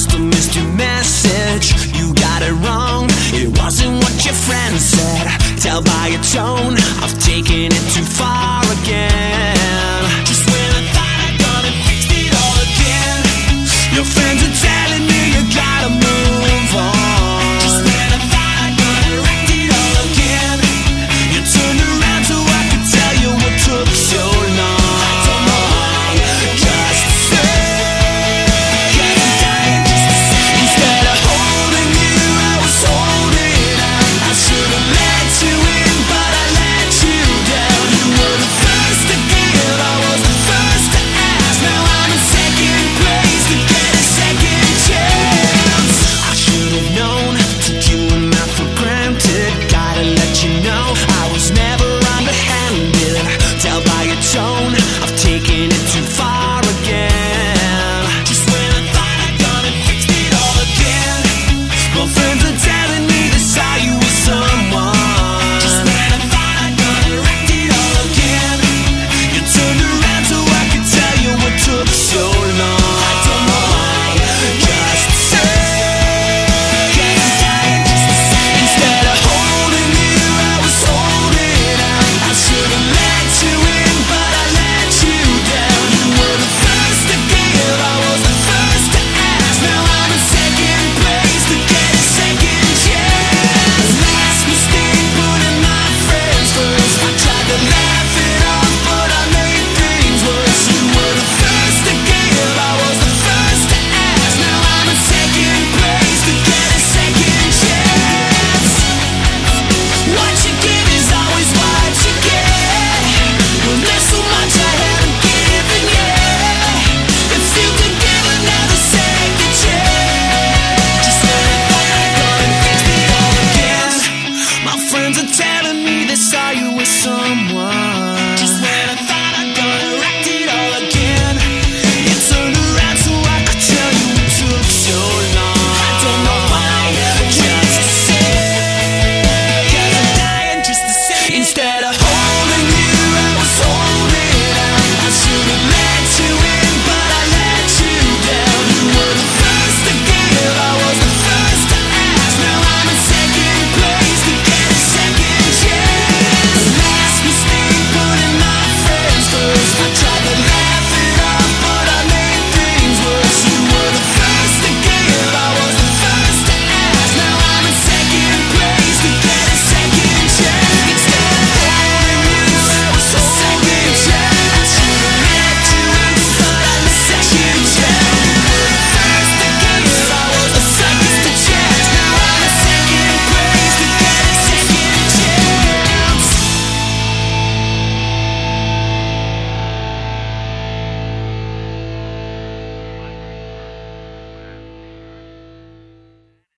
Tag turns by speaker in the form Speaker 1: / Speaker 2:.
Speaker 1: must have missed your message. You got it wrong. It wasn't what your friend said. Tell by your tone, I've taken it too far.